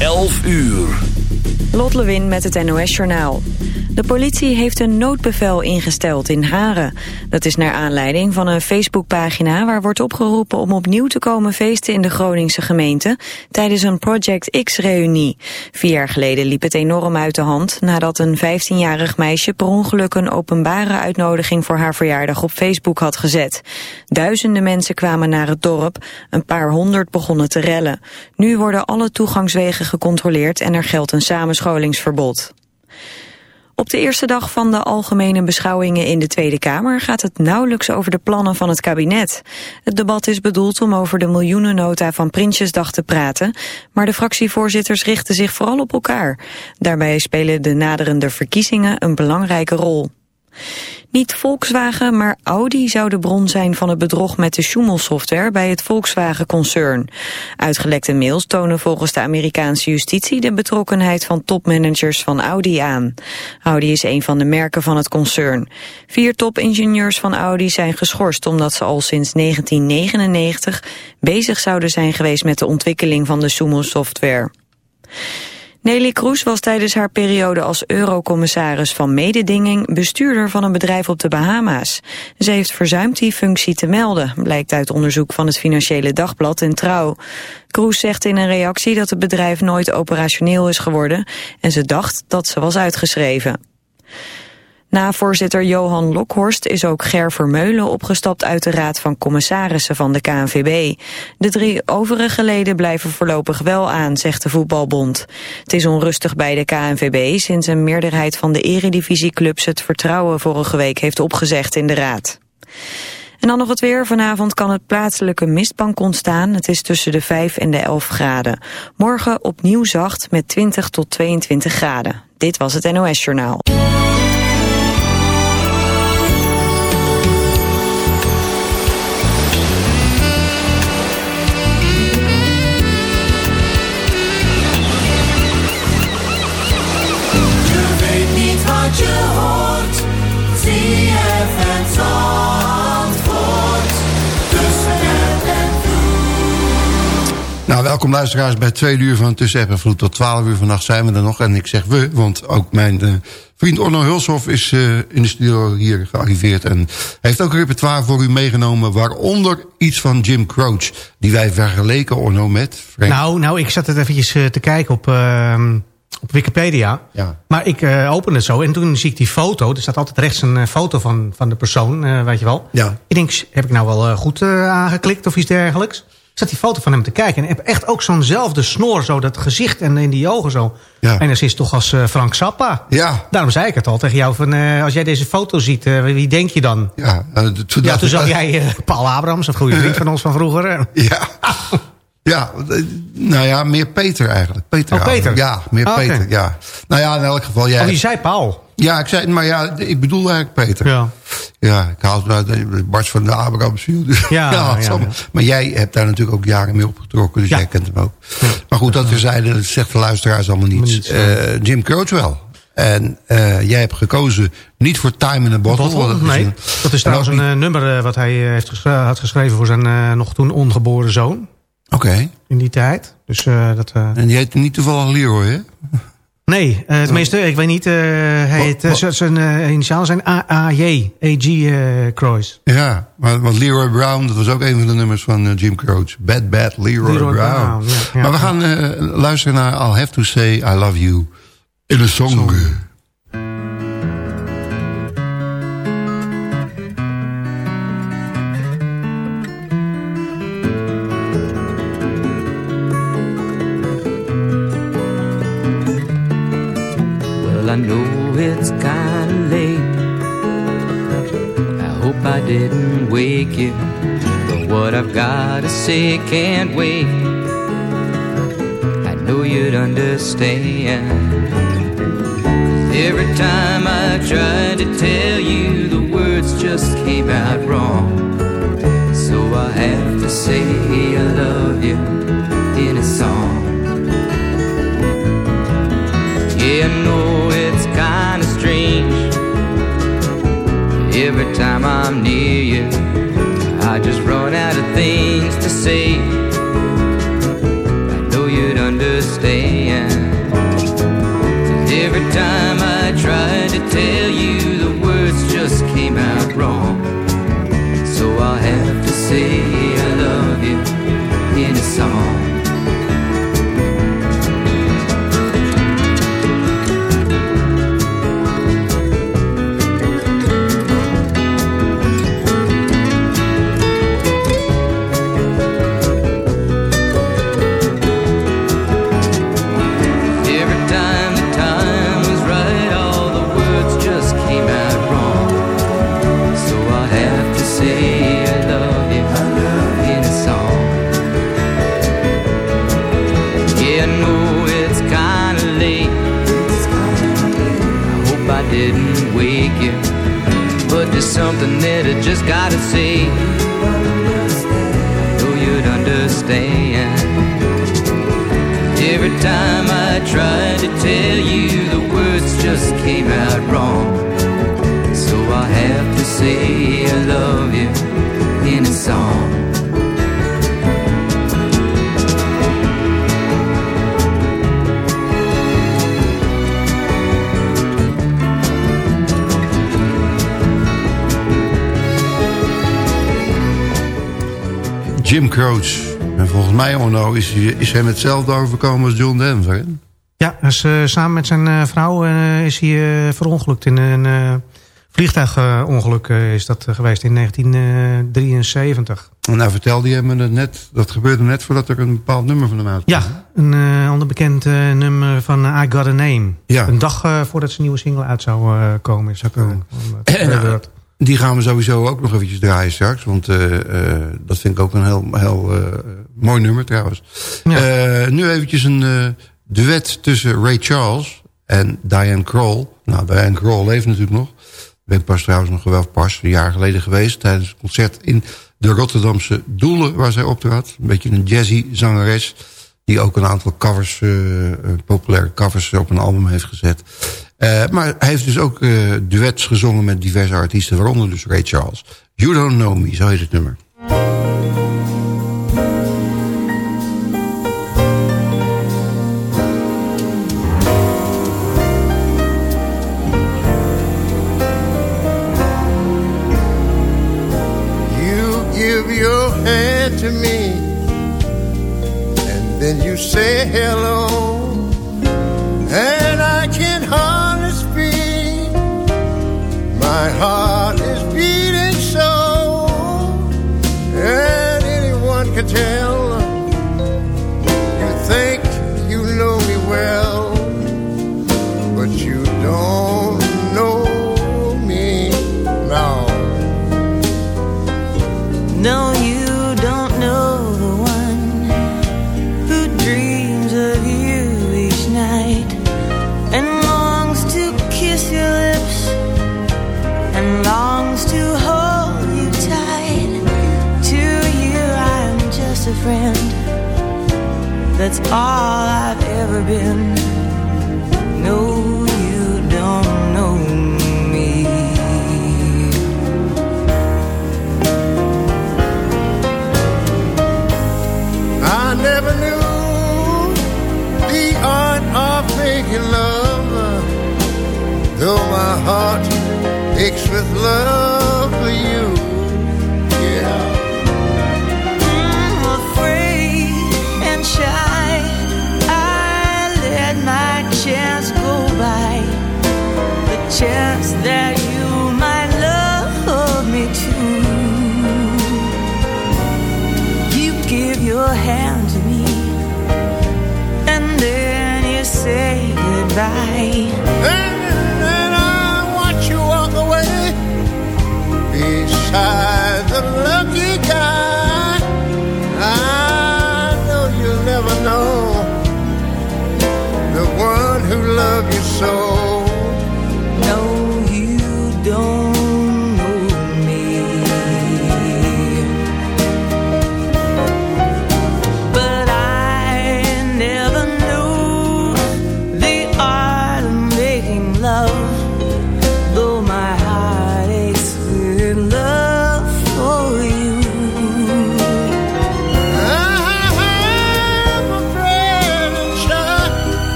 11 uur. Lot Lewin met het NOS Journaal. De politie heeft een noodbevel ingesteld in Haren. Dat is naar aanleiding van een Facebookpagina waar wordt opgeroepen om opnieuw te komen feesten in de Groningse gemeente tijdens een Project X-reunie. Vier jaar geleden liep het enorm uit de hand nadat een 15-jarig meisje per ongeluk een openbare uitnodiging voor haar verjaardag op Facebook had gezet. Duizenden mensen kwamen naar het dorp, een paar honderd begonnen te rellen. Nu worden alle toegangswegen gecontroleerd en er geldt een samenscholingsverbod. Op de eerste dag van de algemene beschouwingen in de Tweede Kamer gaat het nauwelijks over de plannen van het kabinet. Het debat is bedoeld om over de miljoenennota van Prinsjesdag te praten, maar de fractievoorzitters richten zich vooral op elkaar. Daarbij spelen de naderende verkiezingen een belangrijke rol. Niet Volkswagen, maar Audi zou de bron zijn van het bedrog met de Schumel-software bij het Volkswagen-concern. Uitgelekte mails tonen volgens de Amerikaanse justitie de betrokkenheid van topmanagers van Audi aan. Audi is een van de merken van het concern. Vier topingenieurs van Audi zijn geschorst omdat ze al sinds 1999 bezig zouden zijn geweest met de ontwikkeling van de Schumel-software. Nelly Kroes was tijdens haar periode als eurocommissaris van mededinging bestuurder van een bedrijf op de Bahama's. Ze heeft verzuimd die functie te melden, blijkt uit onderzoek van het Financiële Dagblad en Trouw. Kroes zegt in een reactie dat het bedrijf nooit operationeel is geworden en ze dacht dat ze was uitgeschreven. Na voorzitter Johan Lokhorst is ook Ger Vermeulen opgestapt uit de Raad van Commissarissen van de KNVB. De drie overige leden blijven voorlopig wel aan, zegt de voetbalbond. Het is onrustig bij de KNVB sinds een meerderheid van de eredivisieclubs het vertrouwen vorige week heeft opgezegd in de Raad. En dan nog het weer. Vanavond kan het plaatselijke mistbank ontstaan. Het is tussen de 5 en de 11 graden. Morgen opnieuw zacht met 20 tot 22 graden. Dit was het NOS Journaal. Welkom luisteraars bij twee uur van Tussen App en Vloed. Tot 12 uur vannacht zijn we er nog. En ik zeg we, want ook mijn uh, vriend Orno Hulshoff is uh, in de studio hier gearriveerd. En heeft ook een repertoire voor u meegenomen. Waaronder iets van Jim Croce. Die wij vergeleken, Orno, met... Frank. Nou, nou, ik zat het eventjes uh, te kijken op... op Wikipedia. Ja. Maar ik uh, opende het zo en toen zie ik die foto. Er staat altijd rechts een uh, foto van, van de persoon, uh, weet je wel. Ja. Ik denk, heb ik nou wel goed aangeklikt of iets dergelijks? Zat die foto van hem te kijken. En heb echt ook zo'nzelfde snor, zo dat gezicht en in die ogen zo. Ja. En dat is toch als uh, Frank Zappa. Ja. Daarom zei ik het al tegen jou. Van, uh, als jij deze foto ziet, uh, wie denk je dan? Ja, toen, ja, toen zag jij Paul Abrams, een goede vriend van ons van vroeger. Ja. Ja, nou ja, meer Peter eigenlijk. Peter, oh, Peter? Ja, meer ah, Peter, ja. Nou ja, in elk geval... Jij... Oh, je zei Paul? Ja, ik zei, maar ja, ik bedoel eigenlijk Peter. Ja. Ja, ik haal het Bart van de Abrams. Dus, ja, ja, ja, Maar jij hebt daar natuurlijk ook jaren mee opgetrokken, dus jij kent hem ook. Maar goed, dat zeiden, dat zegt de luisteraars allemaal niets. Uh, Jim Croce wel. En uh, jij hebt gekozen niet voor Time in a Bottle. bottle dat nee, is dat is trouwens een uh, nummer wat hij heeft had geschreven voor zijn nog toen ongeboren zoon. Oké. Okay. In die tijd. Dus, dat, en die heet niet toevallig Leroy, hè? Nee, uh, tenminste, ik weet niet. Uh, hij heet, uh, zijn uh, initialen zijn AAJ, A.G. Croix. Ja, maar, want Leroy Brown, dat was ook een van de nummers van Jim Croce. Bad Bad Leroy, Leroy Brown. Brown ja, ja, maar we gaan luisteren naar I'll Have To Say I Love You in a song. song. Can't wait. I know you'd understand. Have En volgens mij, is, is hem hetzelfde overkomen als John Denver. Hè? Ja, dus, uh, samen met zijn uh, vrouw uh, is hij verongelukt. In een vliegtuigongeluk is dat geweest in 1973. En nou vertelde je me dat net, dat gebeurde net voordat er een bepaald nummer van hem uitkwam. Ja, een ander bekend nummer van I Got A Name. Ja. Een dag voordat zijn nieuwe single uit zou komen. Is dat die gaan we sowieso ook nog eventjes draaien straks. Want uh, uh, dat vind ik ook een heel, heel uh, mooi nummer trouwens. Ja. nu eventjes een duet tussen Ray Charles en Diane Kroll. Nou, Diane Kroll leeft natuurlijk nog. Ben ik pas trouwens nog wel pas een jaar geleden geweest... tijdens een concert in de Rotterdamse Doelen waar zij optrad. Een beetje een jazzy zangeres... die ook een aantal covers, populaire covers op een album heeft gezet. Uh, maar hij heeft dus ook uh, duets gezongen met diverse artiesten, waaronder dus Ray Charles. You Don't Know Me, zo heet het nummer.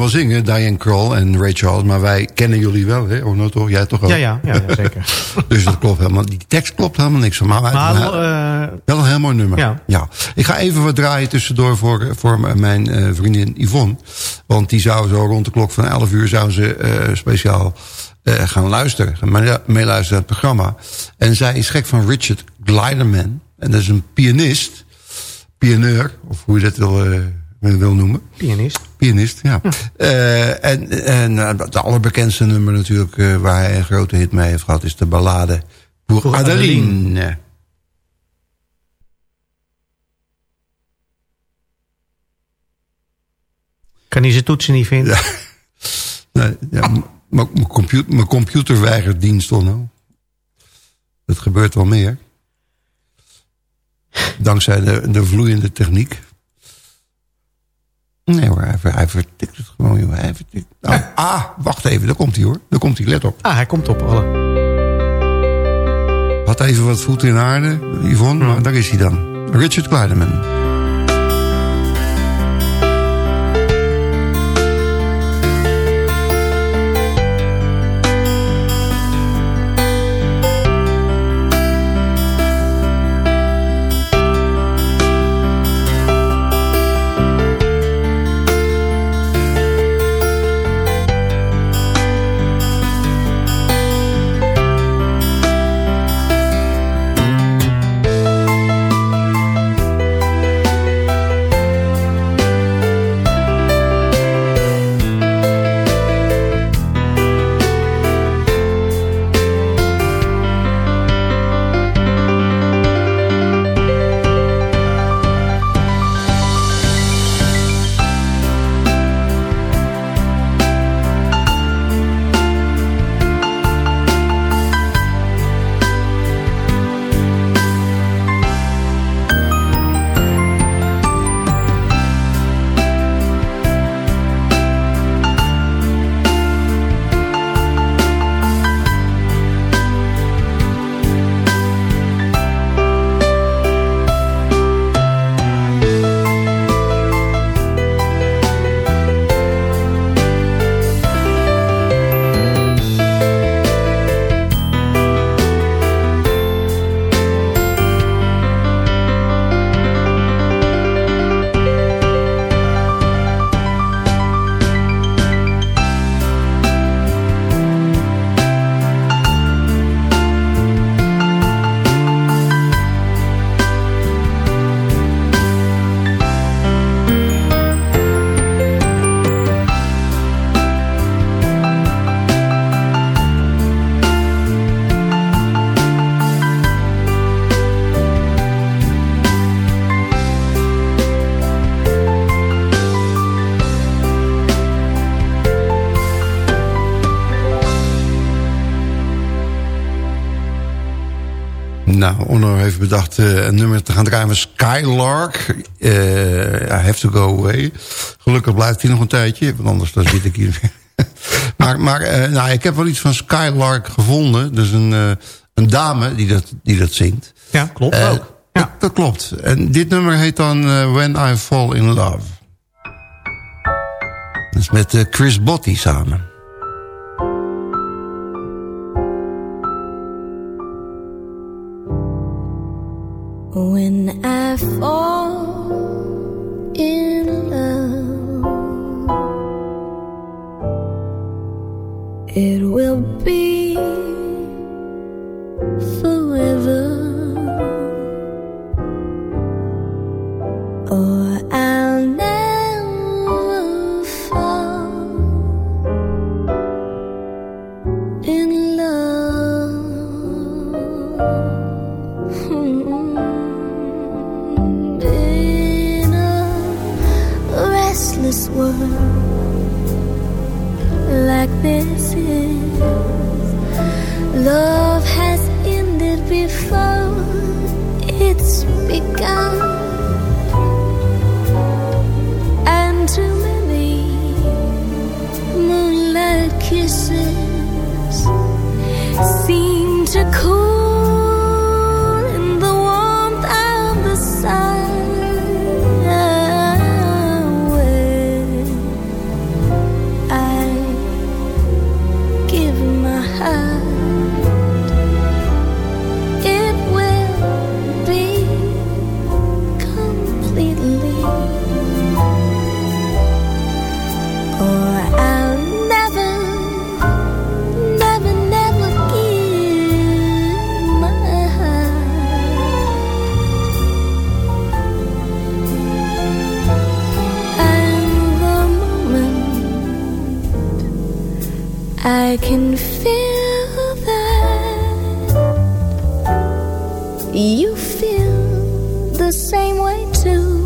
Wel zingen, Diane Kroll en Ray Charles. Maar wij kennen jullie wel, hè? Oh, nou toch? Jij toch ook? Ja, ja, ja, ja, zeker. Dus dat klopt helemaal. Die tekst klopt helemaal niks van. Maar, eh, wel een heel mooi nummer. Ja. Ik ga even wat draaien tussendoor voor, voor mijn eh, vriendin Yvonne. Want die zou zo rond de klok van 11 uur zou ze eh, speciaal gaan luisteren. Gaan mee- meeluisteren naar het programma. En zij is gek van Richard Gliderman. En dat is een pianist. Pianeur, of hoe je dat wil, wil noemen. pianist. Pianist, ja. Eh, en en uh, het allerbekendste nummer natuurlijk... Uh, waar hij een grote hit mee heeft gehad... is de ballade Pour, Pour Adeline. Adeline. Kan hij zijn toetsen niet vinden? Ja. nee, ja, mijn computer, computer weigert dienst, Onno. Het gebeurt wel meer. Dankzij de, de vloeiende techniek. Nee hoor, hij, hij vertikt het gewoon. Joh. Hij vertikt. Nou, ah, wacht even, daar komt hij hoor. Daar komt hij, let op. Ah, hij komt op. Alle. Had even wat voeten in aarde, Yvonne, maar daar is hij dan. Richard Kleiderman. Een nummer te gaan draaien van Skylark. Uh, I have to go away. Gelukkig blijft hij nog een tijdje, want anders dan zit ik hier. maar maar uh, nou, ik heb wel iets van Skylark gevonden. Dus een, een dame die dat, die dat zingt. Ja, klopt ook. Ja. Dat, dat, klopt. En dit nummer heet dan When I Fall in Love. Dat is met Chris Botti samen. When I fall in love, it will be the same way too.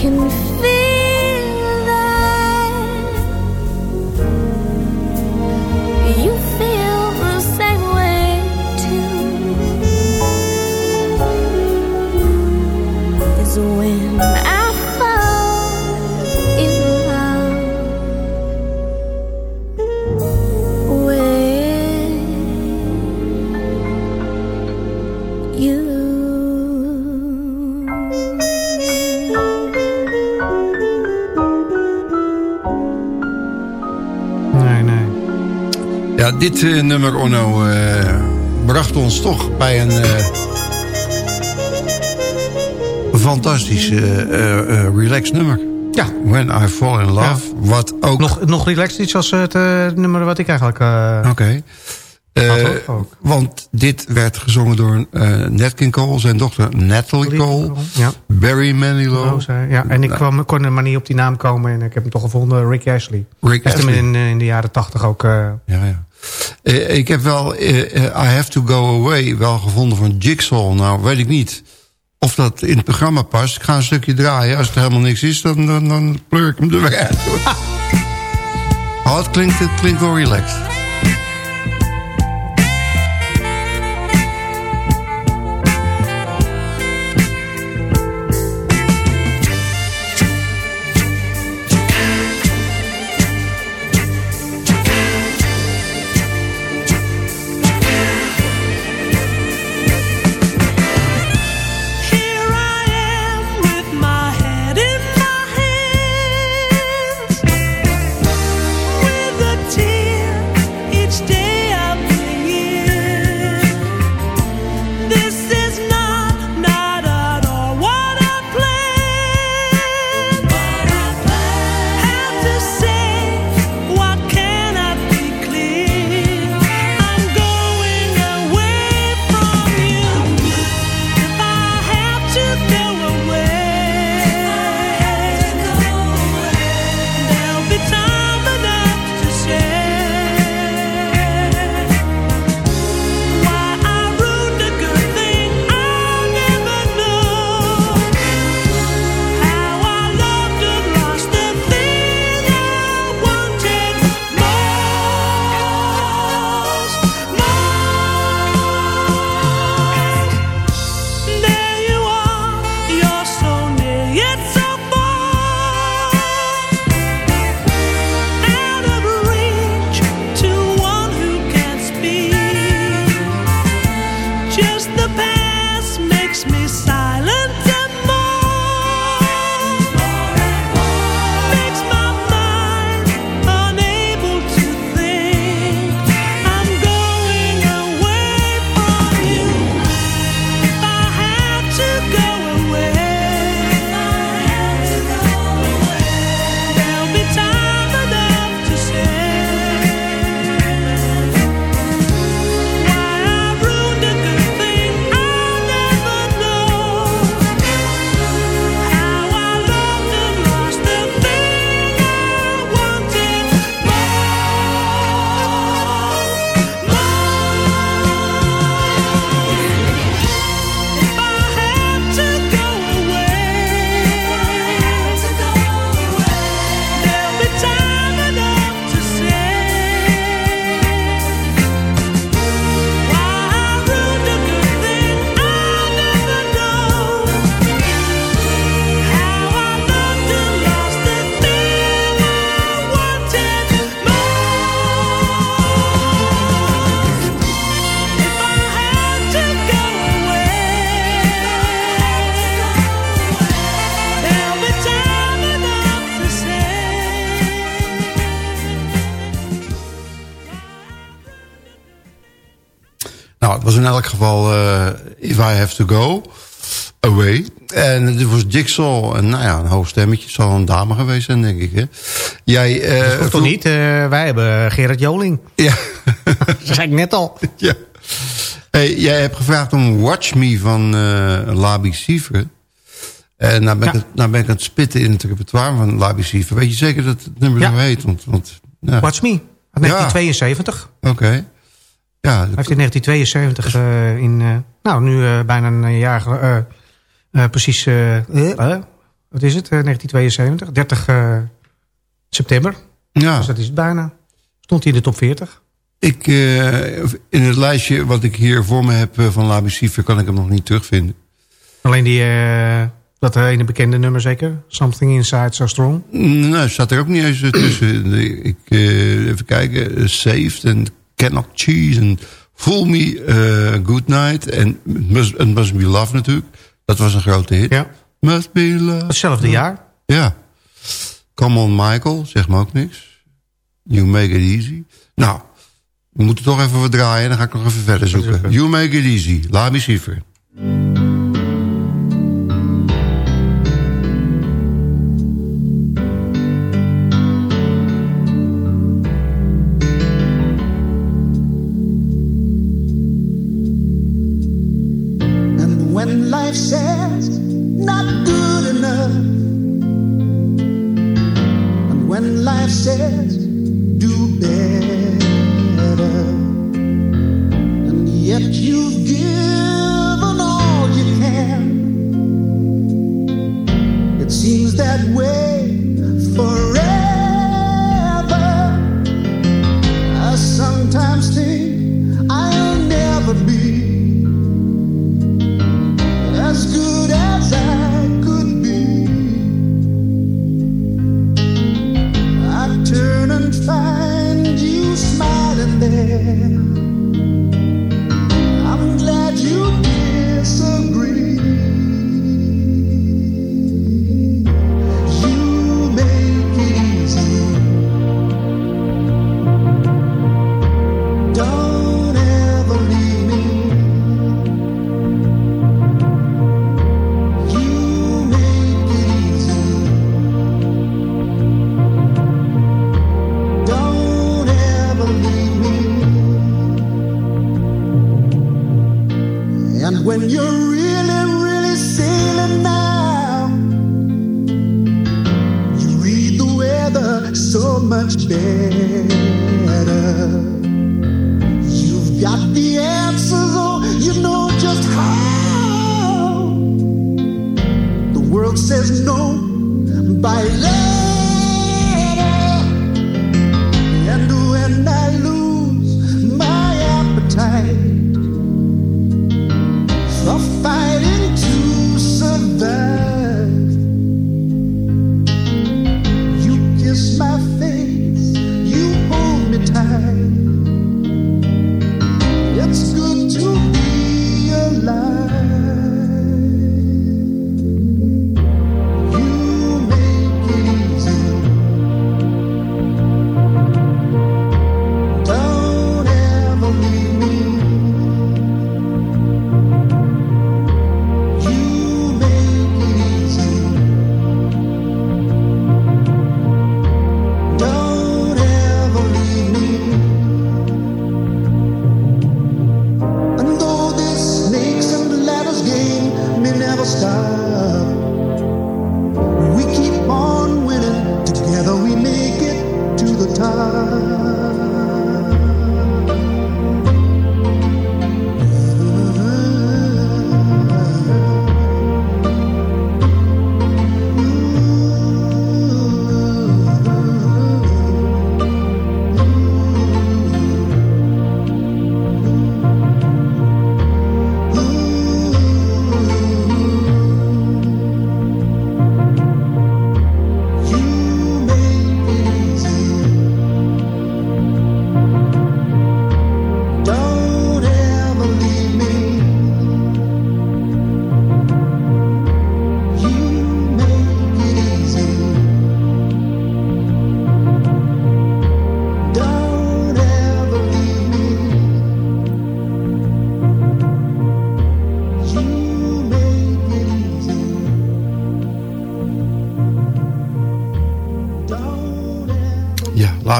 Can feel dit eh, nummer, Onno, eh, bracht ons toch bij een... eh, fantastisch relaxed nummer. Ja. When I Fall in Love. Wat ook... Nog, nog relaxed iets als het nummer wat ik eigenlijk... Oké. Ook, ook. want dit werd gezongen door eh Nat King Cole, zijn dochter Natalie Cole, Ja. Barry Manilow, ja. En ik kwam, kon er maar niet op die naam komen en ik heb hem toch gevonden, Rick Ashley. Rick Heeft hem in, in de jaren tachtig ook... Ja, ja. Eh, ik heb wel eh, eh, I Have To Go Away wel gevonden van Jigsaw. Nou, weet ik niet of dat in het programma past. Ik ga een stukje draaien. Als er helemaal niks is, dan, dan, dan pleur ik hem er weer uit. Oh, het klinkt, het klinkt wel relaxed. Elk geval uh, If I Have To Go, Away. En het was Jigsaw. En nou ja, een hoog stemmetje. zal een dame geweest zijn, denk ik. Hè? Jij, uh, dat toch niet? Uh, wij hebben Gerard Joling. Ja. dat zei ik net al. Ja. Hey, jij hebt gevraagd om Watch Me van uh, Labi Siever. En nou ben, ja. ik, nou ben ik aan het spitten in het repertoire van Labi Siever. Weet je zeker dat het nummer ja. zo heet? Want, want, ja. Watch Me, 1972. Oké. Okay. Ja, Hij heeft in 1972 uh, in, uh, nou nu uh, bijna een jaar, precies, wat is het, 1972, 30 september. Ja. Dus dat is het bijna. Stond hij in de top 40. Ik, in het lijstje wat ik hier voor me heb van Labi Siever kan ik hem nog niet terugvinden. Alleen die, dat ene bekende nummer zeker? Something Inside So Strong? Nee, staat er ook niet eens tussen. ik, even kijken, Saved en Cannot Cheese en Fool Me, uh, Good Night en Must, and Must Be Love natuurlijk. Dat was een grote hit. Ja. Must Be Love. Hetzelfde jaar. Ja. Come on Michael, zeg me ook niks. You Make It Easy. Nou, we moeten toch even wat draaien. Dan ga ik nog even verder zoeken. You Make It Easy, Labi Schiefer. By letter.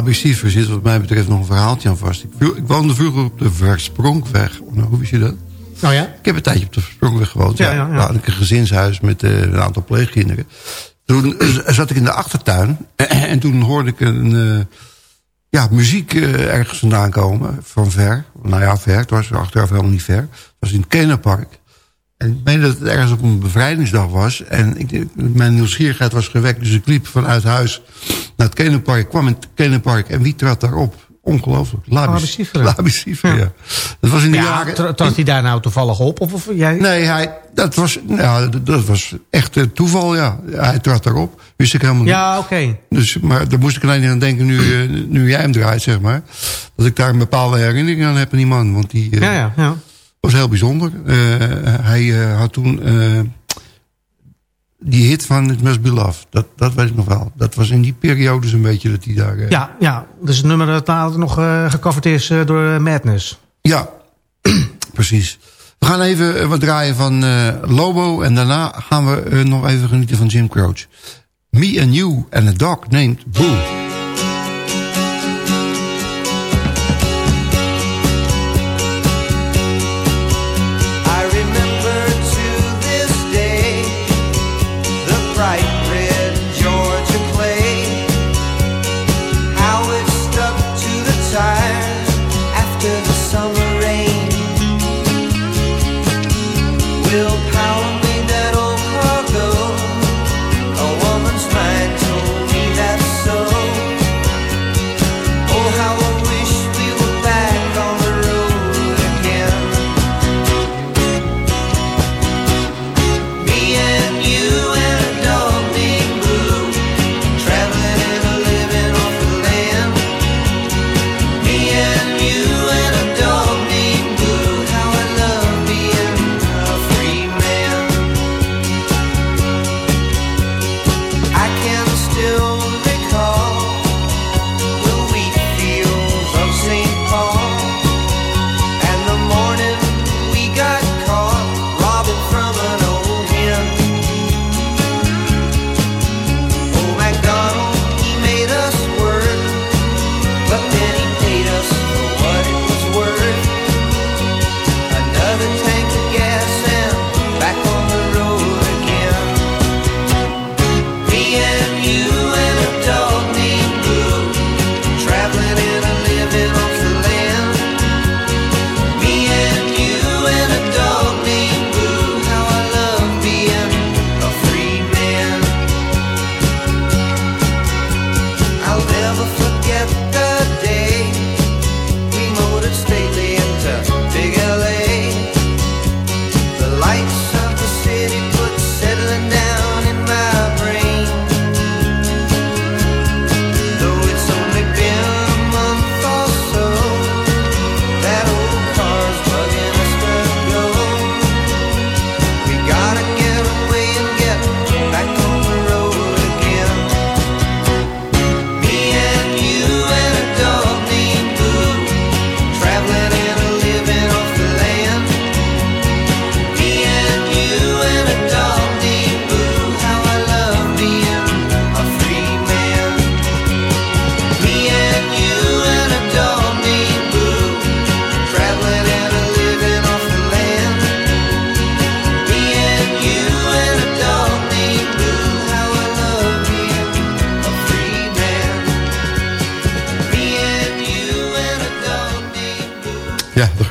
Labicifer zit wat mij betreft nog een verhaaltje aan vast. Ik, ik woonde vroeger op de Versprongweg. Nou, hoe wist je dat? Nou ja? Ik heb een tijdje op de Versprongweg gewoond. Ja, ja, ja. Daar had ik een gezinshuis met eh, een aantal pleegkinderen. Toen eh, zat ik in de achtertuin. en toen hoorde ik een... eh, ja, muziek ergens vandaan komen. Van ver. Nou ja, ver. Het was achteraf helemaal niet ver. Het was in het Kenenpark. En ik meen dat het ergens op een bevrijdingsdag was. En ik, mijn nieuwsgierigheid was gewekt. Dus ik liep vanuit huis naar het Kenenpark. kwam in het Kenenpark. En wie trad daarop? Ongelooflijk. Labicifer. Labicifer, ja. Dat was in de Ja, jaren... tra- trad hij daar nou toevallig op? Of, of jij? Nee, hij, dat, was, ja, dat- dat was echt eh, toeval, ja. Hij trad daarop. Wist ik helemaal niet. Ja, oké. Dus, maar daar moest ik alleen aan denken nu, eh, nu jij hem draait, zeg maar. Dat ik daar een bepaalde herinnering aan heb aan die man. Want die eh, Ja, ja, ja. Was heel bijzonder. Eh, hij eh, had toen eh, die hit van It Must Be Love. Dat, dat weet ik nog wel. Dat was in die periode zo'n beetje dat hij daar... eh, Ja, ja. Dus het nummer dat later nog eh, gecoverd is door Madness. Ja, precies. We gaan even wat draaien van Lobo. En daarna gaan we nog even genieten van Jim Croce. Me and You and a Dog Named Boo.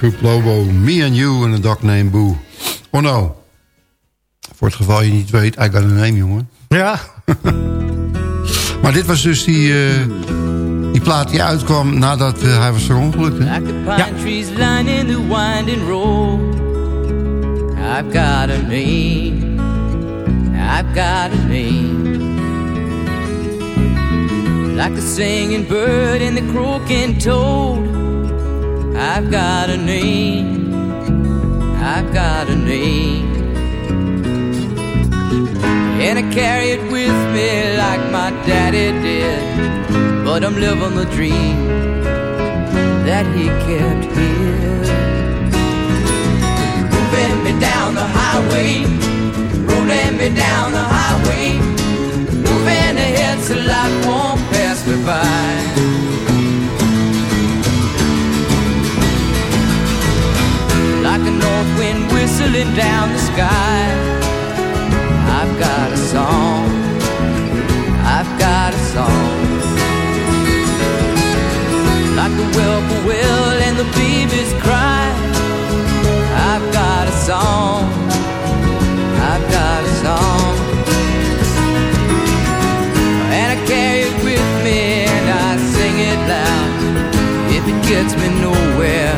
Groep Lobo. Me and You and a Dog Named Boo. Oh no. Voor het geval je niet weet, I got a name, jongen. Ja. Maar dit was dus die, eh, die plaat die uitkwam nadat eh, hij was verongelukt. Hè? Like the pine trees lining the winding road. I've got a name. I've got a name. Like the singing bird and the croaking toad. I've got a name. I've got a name. And I carry it with me like my daddy did. But I'm living the dream that he kept here. Moving me down the highway, rolling me down the highway, moving ahead so life won't pass me by. Sky. I've got a song. I've got a song. Like the whippoorwill and the babies cry. I've got a song. I've got a song. And I carry it with me and I sing it loud. If it gets me nowhere,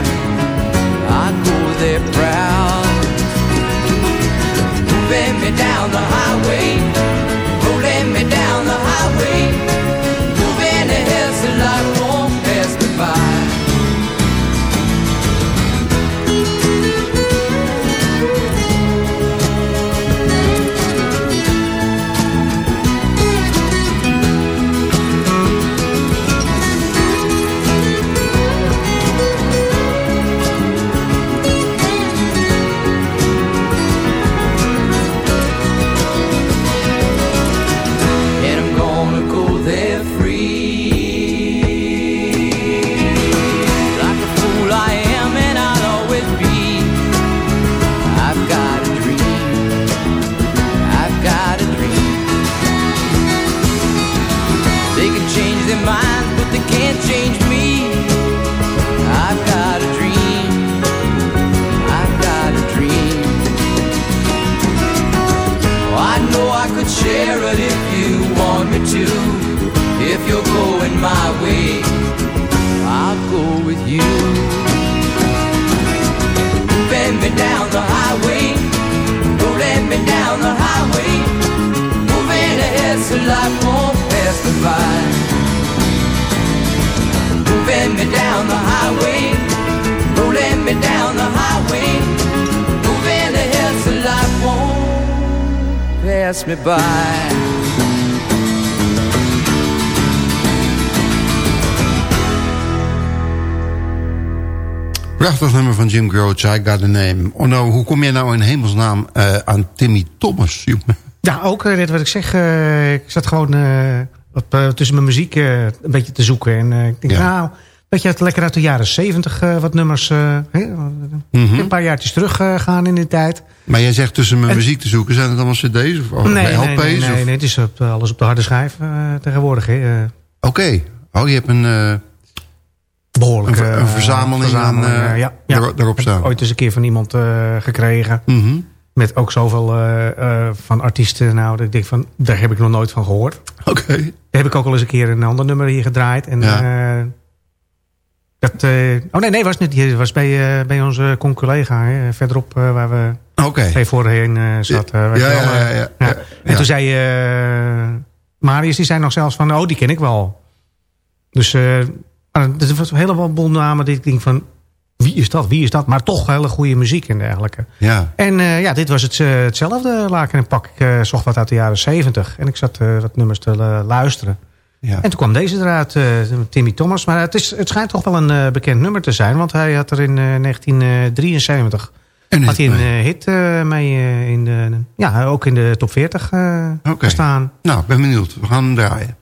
life won't pass me by. Moving me down the highway, rolling me down the highway, moving ahead so life won't pass me by. Prachtig nummer van Jim Croce, I Got A Name. Onno, hoe kom jij nou in hemelsnaam eh, aan Timmy Thomas? Ja, ook eh, net wat ik zeg. eh, ik zat gewoon eh, eh, tussen mijn muziek eh, een beetje te zoeken. En eh, ik denk, Ja. nou, weet je, het lekker uit de jaren zeventig eh, wat nummers. eh, Mhm. Een paar jaartjes terug eh, gaan in de tijd. Maar jij zegt tussen mijn En- muziek te zoeken, zijn het allemaal cd's of of nee, LP's? nee, nee, nee, of- nee, het is op, eh, alles op de harde schijf eh, tegenwoordig. Eh, Oké. Oh, je hebt een, eh, behoorlijk. Een ver- een eh, verzameling aan, eh, eh, ja, ja. daar- daarop staan. ooit eens een keer van iemand eh, gekregen. mhm. Met ook zoveel eh, eh, van artiesten. Nou, dat ik denk van, daar heb ik nog nooit van gehoord. Oké. Daar heb ik ook al eens een keer een ander nummer hier gedraaid. En, Ja. eh, dat, oh nee, nee, was niet hier. Was bij, bij onze con-collega. hè, Verderop waar we Oké. even voorheen zaten. Ja, ja, ja, ja, ja. En toen zei Marius, die zei nog zelfs van... Oh, die ken ik wel. Dus er was een heleboel namen die ik denk van... Wie is dat? Wie is dat? Maar toch hele goede muziek en dergelijke. Ja. En eh, ja, dit was het, eh, hetzelfde laken en pak. Ik eh, zocht wat uit de jaren zeventig. En ik zat wat nummers te luisteren. Ja. En toen kwam deze eruit, Timmy Thomas. Maar het, is, het schijnt toch wel een bekend nummer te zijn. Want hij had er in eh, 1973 En had hij een hit mee in de, ja, ook in de top 40 eh Oké. gestaan. Nou, ben benieuwd. We gaan hem draaien.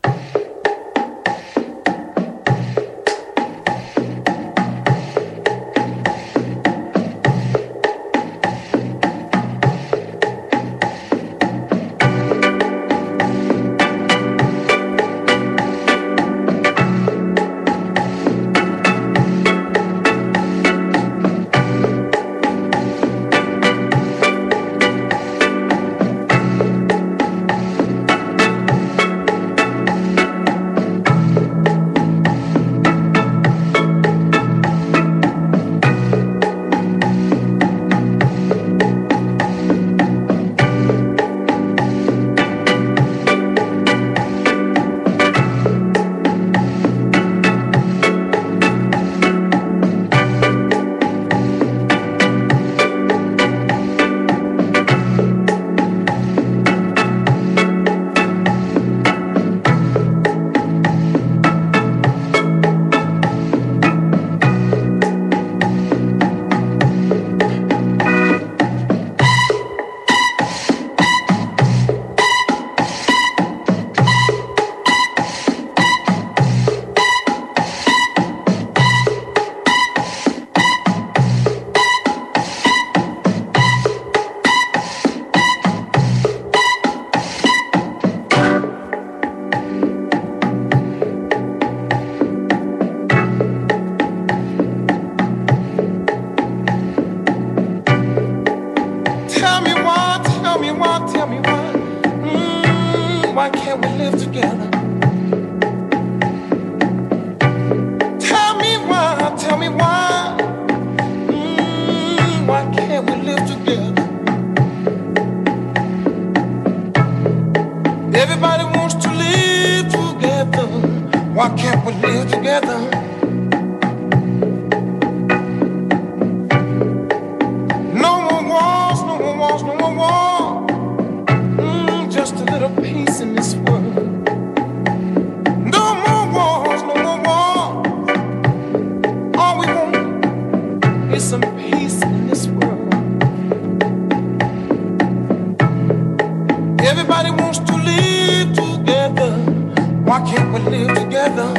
Together?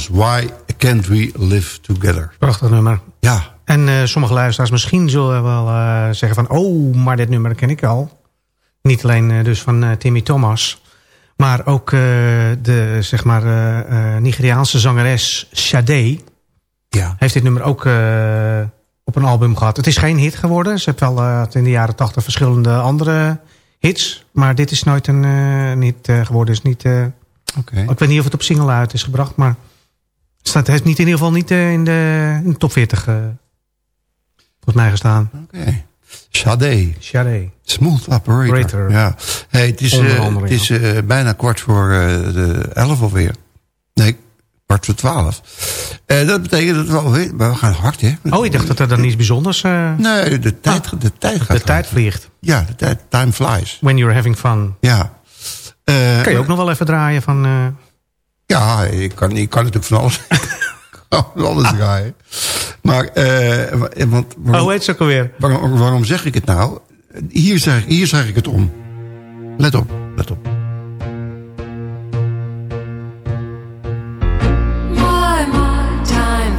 Thomas, Why Can't We Live Together? Prachtig nummer. Ja, En eh, sommige luisteraars misschien zullen wel eh, zeggen van... oh, maar dit nummer ken ik al. Niet alleen eh, dus van Timmy Thomas... maar ook de zeg maar, Nigeriaanse zangeres Sade... ja. heeft dit nummer ook op een album gehad. Het is geen hit geworden. Ze heeft wel in de jaren tachtig verschillende andere hits... maar dit is nooit een hit geworden. Is niet, oké. ik weet niet of het op single uit is gebracht... maar staat, het heeft niet in ieder geval niet eh, in, de, in de top 40 eh volgens mij gestaan. Oké. Sade, Sade. Smooth Operator. Operator. Ja. Hey, het is, eh, het is bijna kwart voor eh, de elf alweer. Nee, kwart voor twaalf. Dat betekent dat we alweer... Maar we gaan hard, hè? Oh, ik dacht dat er dan iets bijzonders... Nee, de tijd, de tijd gaat de tijd vliegt. Ja, de tijd, time flies. When you're having fun. Ja. Kan je ook nog wel even draaien van... Ja, ik kan, ik kan natuurlijk van alles, van alles draaien. Maar, eh, wa- want, oh, waarom, hoe heet ze ook alweer? waarom, waarom zeg ik het nou? Hier zeg, hier zeg ik het om. Let op, let op. My, my, time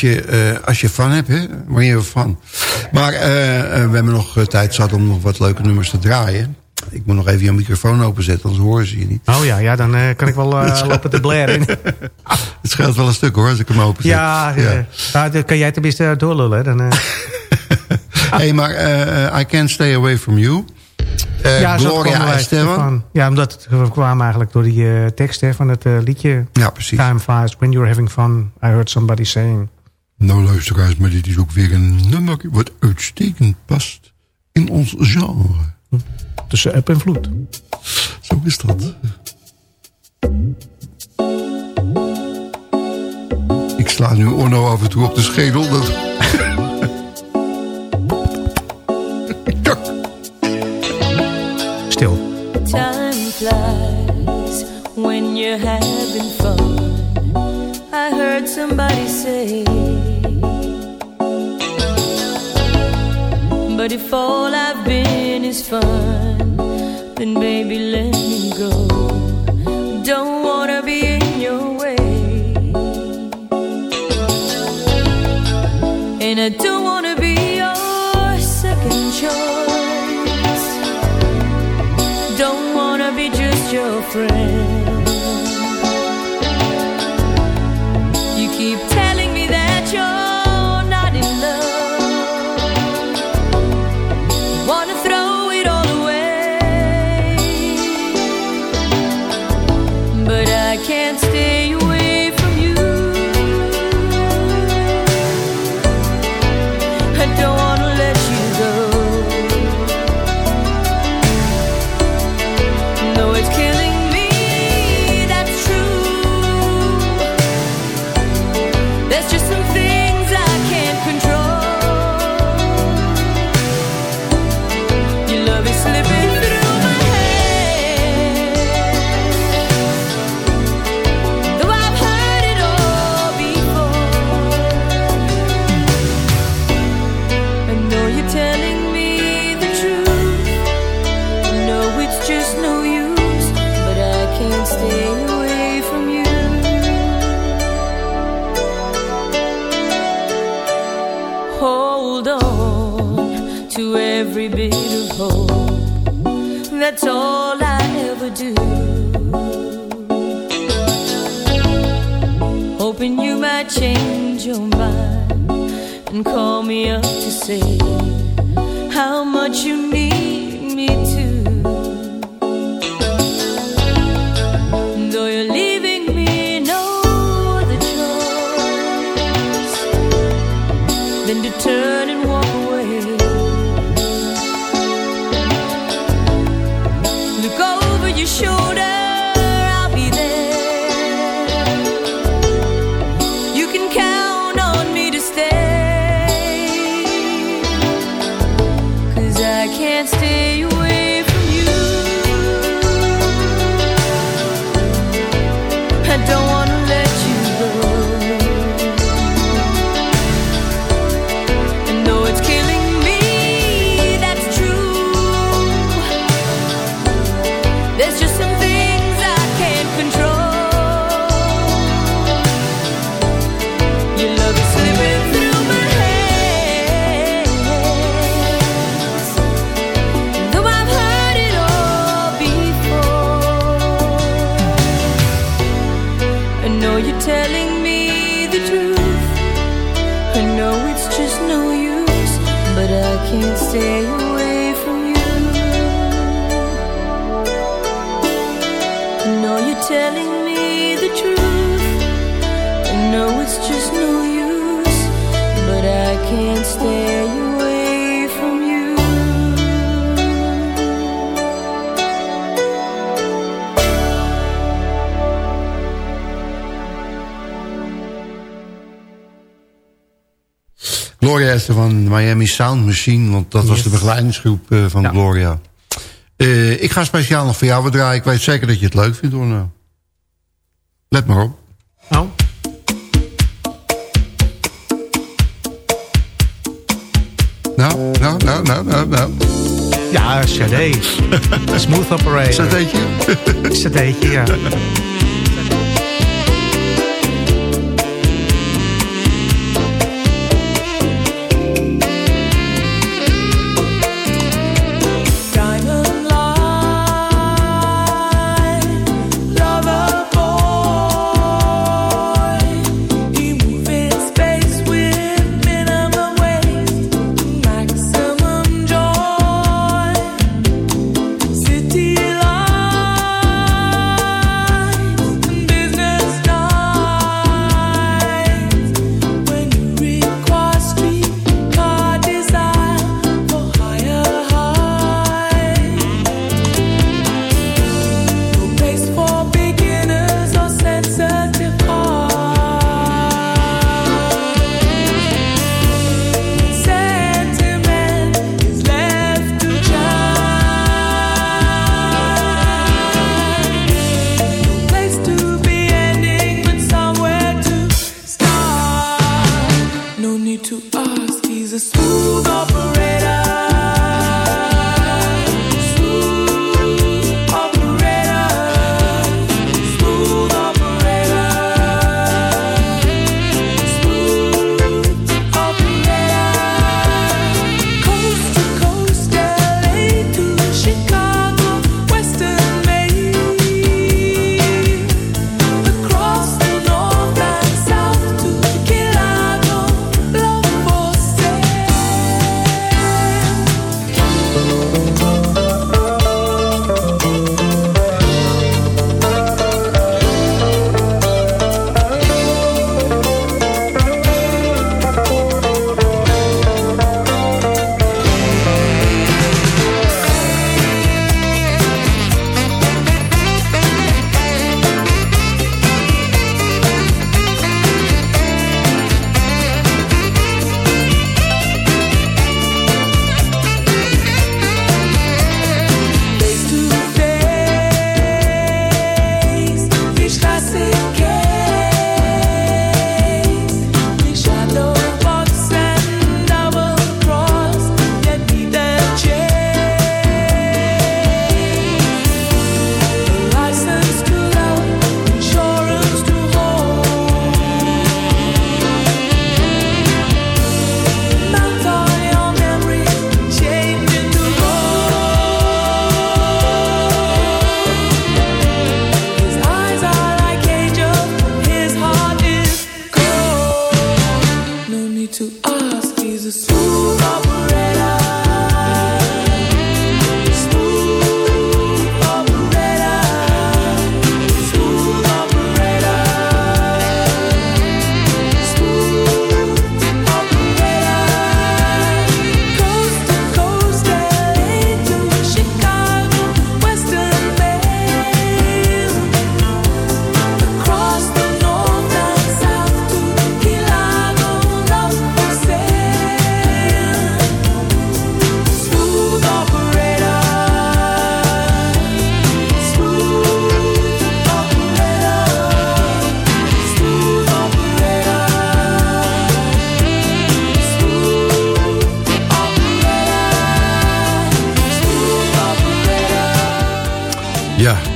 als je, eh, als je fun hebt, hè? word je van. Maar eh, eh, we hebben nog tijd zat om nog wat leuke nummers te draaien. Ik moet nog even je microfoon openzetten, anders horen ze je niet. Oh ja, ja dan kan ik wel eh, lopen te blaren. Het scheelt wel een stuk hoor, als ik hem openzet. ja, ja. nou, dan kan jij tenminste doorlullen. Dan, hey, maar I Can't Stay Away From You. Ja, Gloria Estefan. Ja, omdat het we kwamen eigenlijk door die tekst hè, van het liedje. Ja, precies. Time flies when you're having fun. I heard somebody saying. Nou luisteraars, maar dit is ook weer een nummer wat uitstekend past in ons genre. Tussen app en vloed. Zo is dat. Ik sla nu Orno af en toe op de schedel. Dat... Stil. Time flies when you're having fun. I heard somebody say. But if all I've been is fun, then baby let me go. Me up to say how much you need Miami Sound Machine. Want dat was de begeleidingsgroep eh, van Ja. Gloria. Eh, ik ga speciaal nog voor jou wat draaien. Ik weet zeker dat je het leuk vindt hoor. Nou. Let maar op. Oh. Nou, nou, nou, nou, nou, nou. Ja, Sade. Smooth operator. Sadeetje? Sadeetje, ja.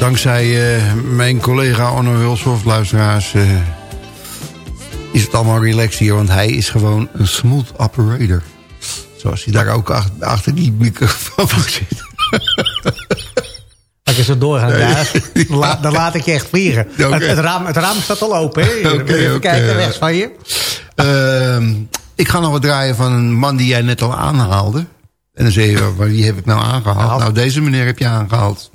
dankzij eh, mijn collega Onno Hulshoff, luisteraars... eh, is het allemaal relaxed hier, want hij is gewoon een smooth operator. Zoals hij daar ook ach- achter die microfoon zit. Als je zo doorgaat, Nee. ja, dan, laat, dan laat ik je echt vliegen. Het, het, raam, het raam staat al open. Hè? Oké, Even oké. kijken, rechts van je. Ehm, ik ga nog wat draaien van een man die jij net al aanhaalde. En dan zeg je, "Maar wie heb ik nou aangehaald? Aangehaald. Nou, deze meneer heb je aangehaald.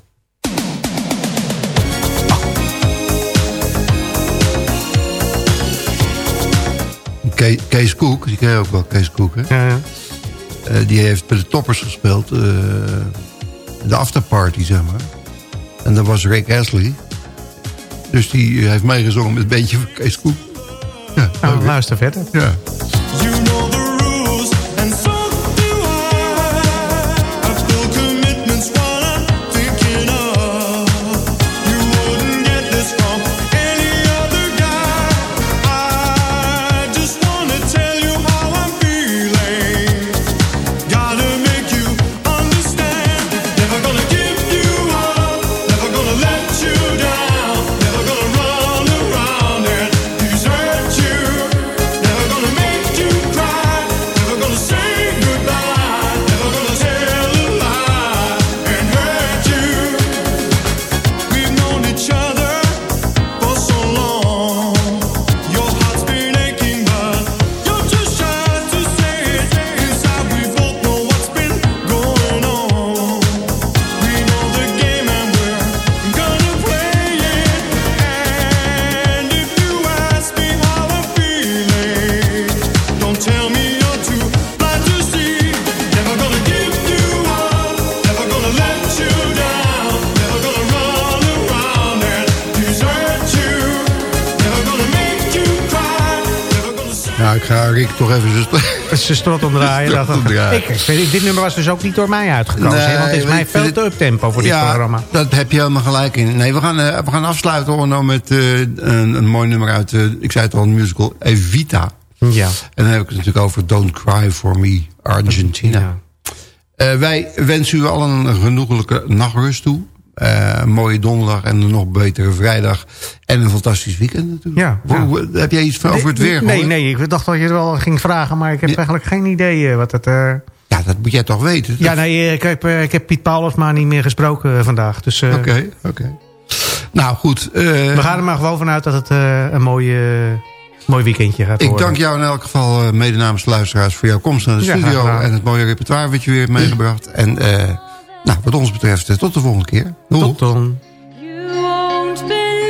Ke- Kees Koek, die ken je ook wel, Kees Koek, hè? Ja, ja. Eh, die heeft bij de Toppers gespeeld. eh, de afterparty, zeg maar. En dat was Rick Astley. Dus die heeft meegezongen met een beetje van Kees Koek. Ja, Nou, luister verder. ja. You know ik toch even. Ze strot omdraaien. Strot dat- omdraaien. Ik, ik dit nummer was dus ook niet door mij uitgekozen. want het is mij veel te up-tempo voor dit ja, programma. dat heb je helemaal gelijk in. Nee, we gaan, eh, we gaan afsluiten Orno, met eh, een, een mooi nummer uit, eh, ik zei het al, een musical Evita. Ja. En dan heb ik het natuurlijk over Don't Cry For Me, Argentina. Ja. Wij wensen u allen een genoeglijke nachtrust toe. Eh, een mooie donderdag en een nog betere vrijdag. En een fantastisch weekend natuurlijk. Ja, Hoe- ja. hoe- heb jij iets van over het weer Nee, nee, ik dacht dat je het wel ging vragen, maar ik heb Ja. eigenlijk geen idee eh, wat het... eh, Ja, dat moet jij toch weten? Ja, nee, ik heb, ik heb Piet Paulus maar niet meer gesproken vandaag. Dus Oké, oké. Nou goed. we gaan er maar gewoon vanuit dat het een mooi, eh, mooi weekendje gaat Ik worden. dank jou in elk geval, mede namens de luisteraars... voor jouw komst naar de Ja, studio en het mooie repertoire wat je weer hebt meegebracht. En nou, wat ons betreft, eh, tot de volgende keer. Doei. Tot dan. You won't believe